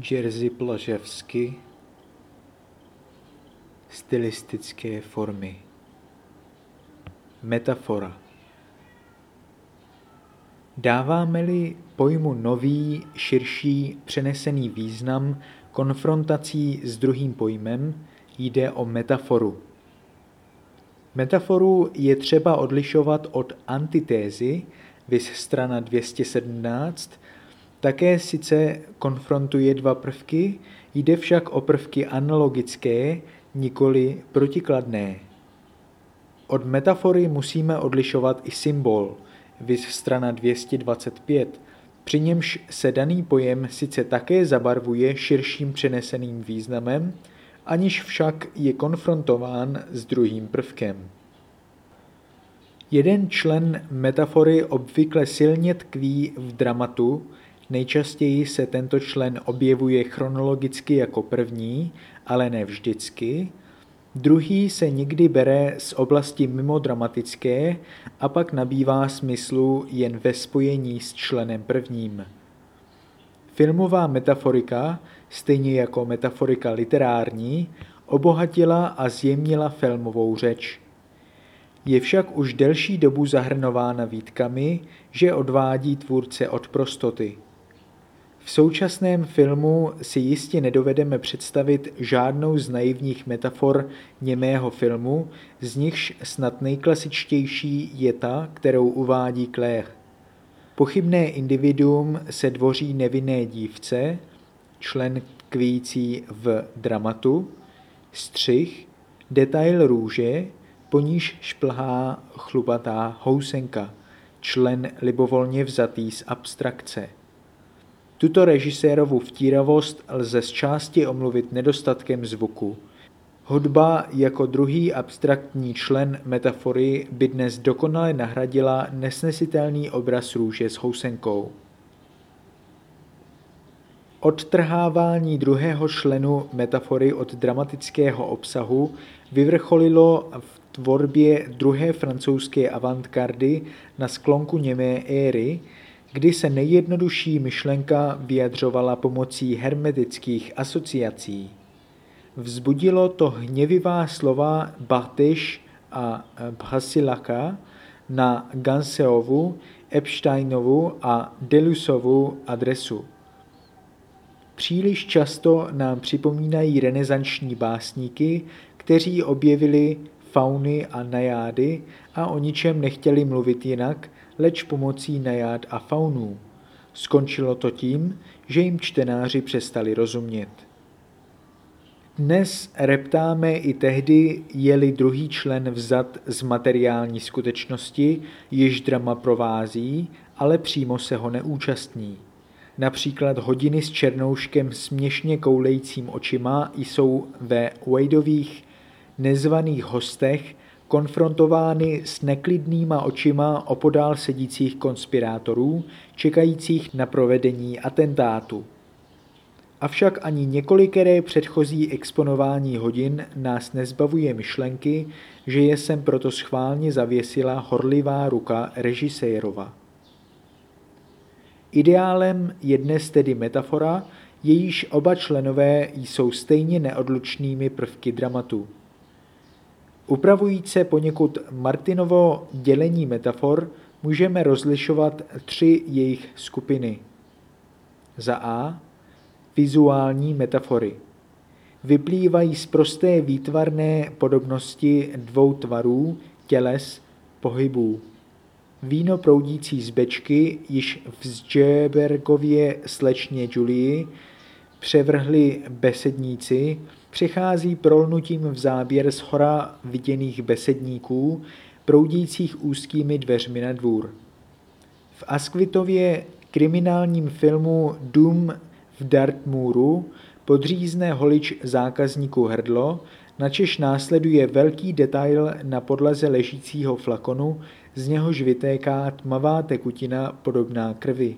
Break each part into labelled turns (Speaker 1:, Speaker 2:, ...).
Speaker 1: Jerzy Plaževsky Stylistické formy. Metafora. Dáváme-li pojmu nový, širší, přenesený význam konfrontací s druhým pojmem, jde o metaforu. Metaforu je třeba odlišovat od antitézy, vys strana 217, také sice konfrontuje dva prvky, jde však o prvky analogické, nikoli protikladné. Od metafory musíme odlišovat i symbol, vys strana 225, při němž se daný pojem sice také zabarvuje širším přeneseným významem, aniž však je konfrontován s druhým prvkem. Jeden člen metafory obvykle silně tkví v dramatu, nejčastěji se tento člen objevuje chronologicky jako první, ale ne vždycky, Druhý se někdy bere z oblasti mimodramatické a pak nabývá smyslu jen ve spojení s členem prvním. Filmová metaforika, stejně jako metaforika literární, obohatila a zjemnila filmovou řeč. Je však už delší dobu zahrnována výtkami, že odvádí tvůrce od prostoty. V současném filmu si jistě nedovedeme představit žádnou z naivních metafor němého filmu, z nichž snad nejklasičtější je ta, kterou uvádí Claire. Pochybné individuum se dvoří nevinné dívce, člen tkvící v dramatu, střih, detail růže, po níž šplhá chlubatá housenka, člen libovolně vzatý z abstrakce. Tuto režisérovu vtíravost lze z části omluvit nedostatkem zvuku. Hudba jako druhý abstraktní člen metafory by dnes dokonale nahradila nesnesitelný obraz růže s housenkou. Odtrhávání druhého členu metafory od dramatického obsahu vyvrcholilo v tvorbě druhé francouzské avantgardy na sklonku němé éry, kdy se nejjednodušší myšlenka vyjadřovala pomocí hermetických asociací. Vzbudilo to hněvivá slova Bartyš a Brasilaka na Ganseovu, Epsteinovu a Delusovu adresu. Příliš často nám připomínají renesanční básníky, kteří objevili fauny a najády a o ničem nechtěli mluvit jinak, leč pomocí najád a faunů. Skončilo to tím, že jim čtenáři přestali rozumět. Dnes reptáme i tehdy, je-li druhý člen vzat z materiální skutečnosti, již drama provází, ale přímo se ho neúčastní. Například hodiny s černouškem směšně koulejícím očima jsou ve Wadeových nezvaných hostech konfrontovány s neklidnýma očima opodál sedících konspirátorů, čekajících na provedení atentátu. Avšak ani několikeré předchozí exponování hodin nás nezbavuje myšlenky, že je sem proto schválně zavěsila horlivá ruka režisérova. Ideálem je dnes tedy metafora, jejíž oba členové jsou stejně neodlučnými prvky dramatu. Upravující poněkud Martinovo dělení metafor můžeme rozlišovat tři jejich skupiny. Za A. Vizuální metafory. Vyplývají z prosté výtvarné podobnosti dvou tvarů, těles, pohybů. Víno proudící z bečky již v Zjebergově slečně Julii převrhli besedníci, přichází prolnutím v záběr z hora viděných besedníků, proudících úzkými dveřmi na dvůr. V Askvitově kriminálním filmu Dům v Dartmouru podřízne holič zákazníku hrdlo, načež následuje velký detail na podlaze ležícího flakonu, z něhož vytéká tmavá tekutina podobná krvi.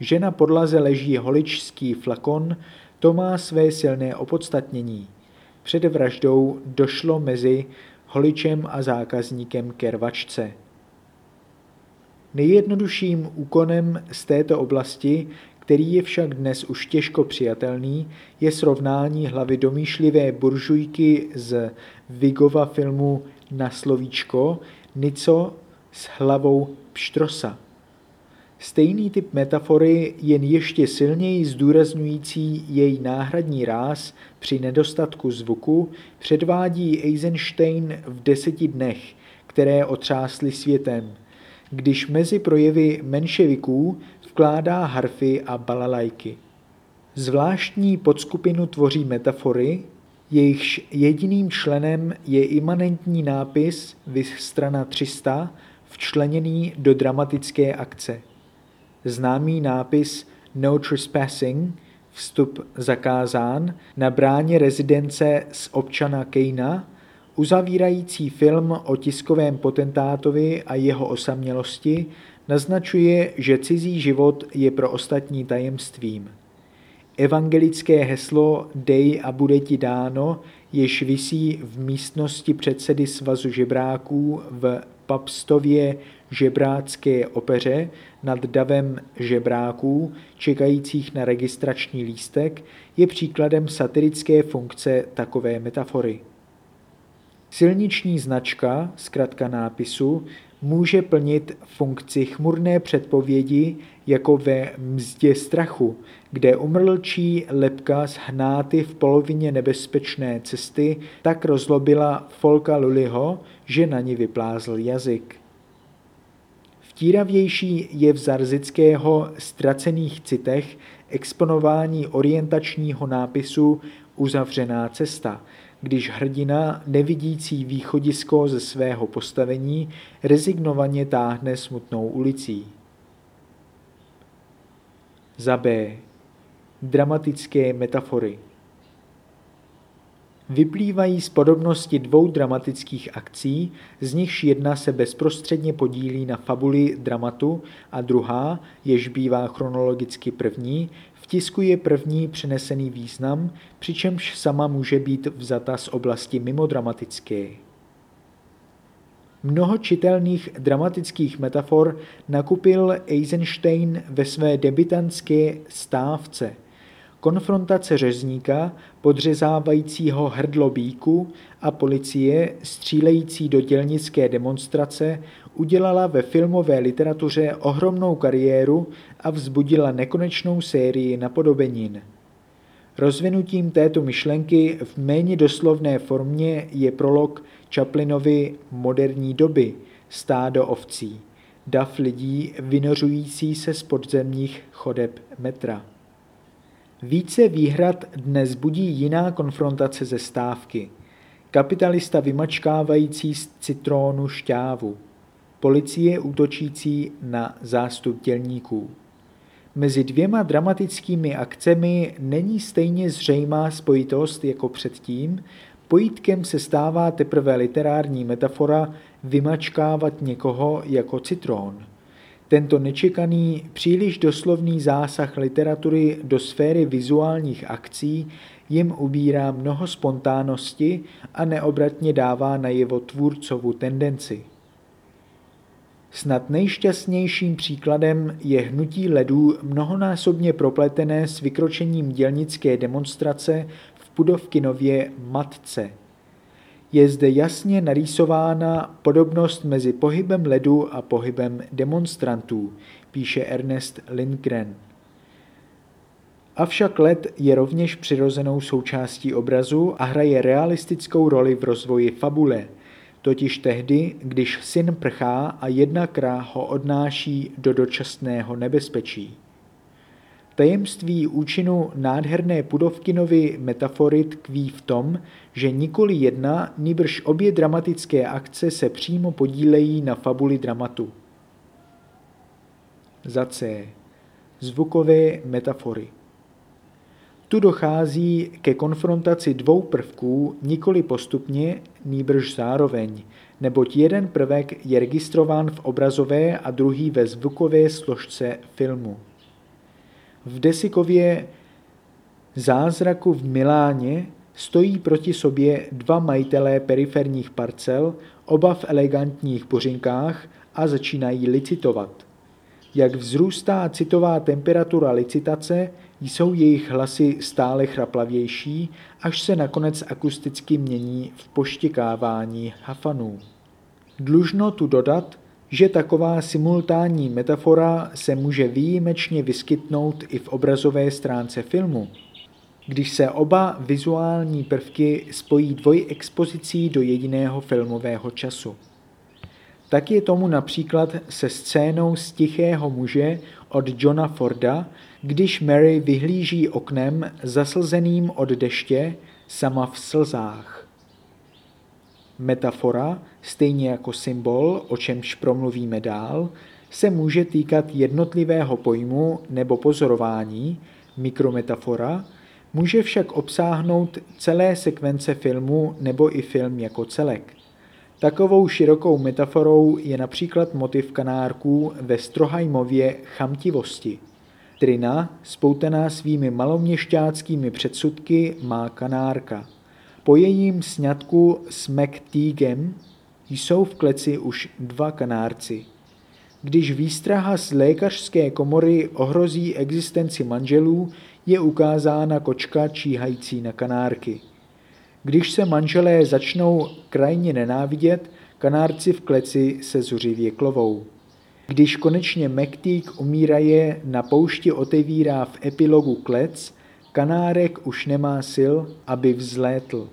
Speaker 1: Že na podlaze leží holičský flakon, to má své silné opodstatnění. Před vraždou došlo mezi holičem a zákazníkem ke rvačce. Nejjednodušším úkonem z této oblasti, který je však dnes už těžko přijatelný, je srovnání hlavy domýšlivé buržujky z Vigova filmu Na slovíčko Nico s hlavou pštrosa. Stejný typ metafory, jen ještě silněji zdůrazňující její náhradní ráz při nedostatku zvuku, předvádí Eisenstein v deseti dnech, které otřásly světem, když mezi projevy menševiků vkládá harfy a balalajky. Zvláštní podskupinu tvoří metafory, jejichž jediným členem je imanentní nápis vys strana 300 včleněný do dramatické akce. Známý nápis No Trespassing, vstup zakázán, na bráně rezidence z občana Kejna, uzavírající film o tiskovém potentátovi a jeho osamělosti, naznačuje, že cizí život je pro ostatní tajemstvím. Evangelické heslo Dej a bude ti dáno, jež visí v místnosti předsedy Svazu žebráků v Papstově žebrácké opeře nad davem žebráků, čekajících na registrační lístek, je příkladem satirické funkce takové metafory. Silniční značka, zkrátka nápisu, může plnit funkci chmurné předpovědi jako ve mzdě strachu, kde umrlčí lepka z hnáty v polovině nebezpečné cesty tak rozlobila Folka Luliho, že na ní vyplázl jazyk. Vtíravější je v Zarzického ztracených citech exponování orientačního nápisu Uzavřená cesta, když hrdina, nevidící východisko ze svého postavení, rezignovaně táhne smutnou ulicí. Za B. Dramatické metafory vyplývají z podobnosti dvou dramatických akcí, z nichž jedna se bezprostředně podílí na fabuli dramatu a druhá, jež bývá chronologicky první, vtiskuje první přenesený význam, přičemž sama může být vzata z oblasti mimodramatické. Mnoho čitelných dramatických metafor nakupil Eisenstein ve své debitantské stávce – Konfrontace řezníka, podřezávajícího hrdlo bíku a policie, střílející do dělnické demonstrace, udělala ve filmové literatuře ohromnou kariéru a vzbudila nekonečnou sérii napodobenin. Rozvinutím této myšlenky v méně doslovné formě je prolog Chaplinovi moderní doby, stádo ovcí, dav lidí vynořující se z podzemních chodeb metra. Více výhrad dnes budí jiná konfrontace ze stávky. Kapitalista vymačkávající z citrónu šťávu. Policie útočící na zástup dělníků. Mezi dvěma dramatickými akcemi není stejně zřejmá spojitost jako předtím, pojítkem se stává teprve literární metafora vymačkávat někoho jako citrón. Tento nečekaný, příliš doslovný zásah literatury do sféry vizuálních akcí jim ubírá mnoho spontánnosti a neobratně dává najevo tvůrcovu tendenci. Snad nejšťastnějším příkladem je hnutí ledů mnohonásobně propletené s vykročením dělnické demonstrace v Pudovkinově Matce – je zde jasně narýsována podobnost mezi pohybem ledu a pohybem demonstrantů, píše Ernest Lindgren. Avšak led je rovněž přirozenou součástí obrazu a hraje realistickou roli v rozvoji fabule, totiž tehdy, když syn prchá a jedna krá ho odnáší do dočasného nebezpečí. Tajemství účinu nádherné Pudovkinovy metafory tkví v tom, že nikoli jedna, nýbrž obě dramatické akce se přímo podílejí na fabuli dramatu. Za C. Zvukové metafory. Tu dochází ke konfrontaci dvou prvků nikoli postupně, nýbrž zároveň, neboť jeden prvek je registrován v obrazové a druhý ve zvukové složce filmu. V Desikově zázraku v Miláně stojí proti sobě dva majitelé periferních parcel, oba v elegantních bořinkách a začínají licitovat. Jak vzrůstá citová temperatura licitace, jsou jejich hlasy stále chraplavější, až se nakonec akusticky mění v poštěkávání hafanů. Dlužno tu dodat, že taková simultánní metafora se může výjimečně vyskytnout i v obrazové stránce filmu, když se oba vizuální prvky spojí dvojexpozicí do jediného filmového času. Tak je tomu například se scénou z Tichého muže od Johna Forda, když Mary vyhlíží oknem zaslzeným od deště, sama v slzách. Metafora, stejně jako symbol, o čemž promluvíme dál, se může týkat jednotlivého pojmu nebo pozorování, mikrometafora, může však obsáhnout celé sekvence filmu nebo i film jako celek. Takovou širokou metaforou je například motiv kanárků ve Strohajmově chamtivosti. Trina, spoutaná svými maloměšťáckými předsudky, má kanárka. Po jejím sňatku s McTeagem jsou v kleci už dva kanárci. Když výstraha z lékařské komory ohrozí existenci manželů, je ukázána kočka číhající na kanárky. Když se manželé začnou krajně nenávidět, kanárci v kleci se zuřivě klovou. Když konečně Mektík umíraje na poušti otevírá v epilogu klec, kanárek už nemá sil, aby vzlétl.